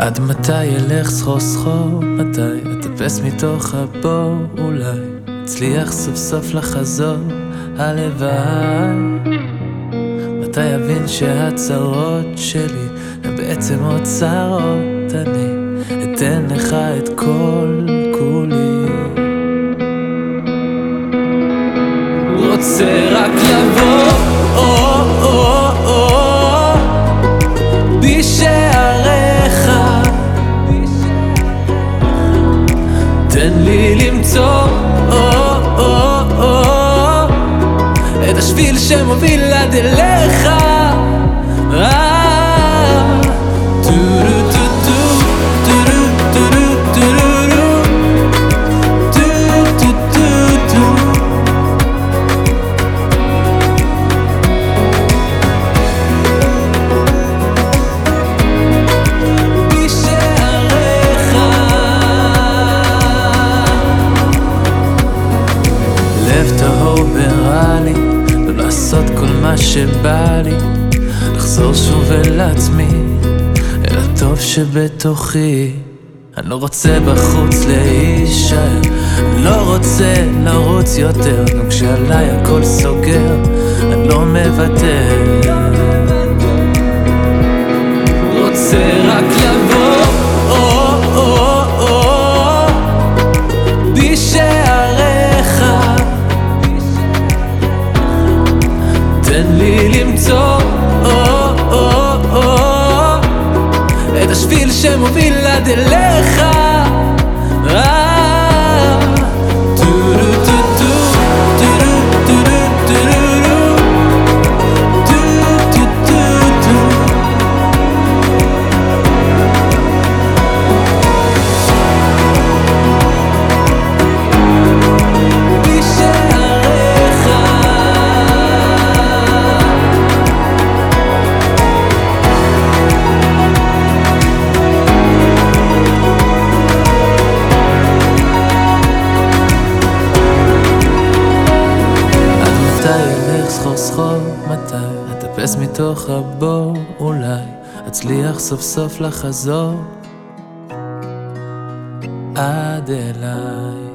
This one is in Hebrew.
עד מתי ילך סחור סחור? מתי אטפס מתוך הבור? אולי אצליח סוף סוף לחזור? הלוואי מתי אבין שהצרות שלי הן בעצם אוצרות? אני אתן לך את כל כולי רוצה תן לי למצוא או, או, או, את השביל שמוביל עד אליך טהור ורע לי, לא לעשות כל מה שבא לי, לחזור שוב אל עצמי, אל הטוב שבתוכי. אני לא רוצה בחוץ להישאר, לא רוצה לרוץ יותר, גם כשעליי הכל סוגר, אני לא מוותר. רוצה רק שמוביל עד אליך. סחור סחור? מתי אטפס מתוך הבור? אולי אצליח סוף סוף לחזור עד אליי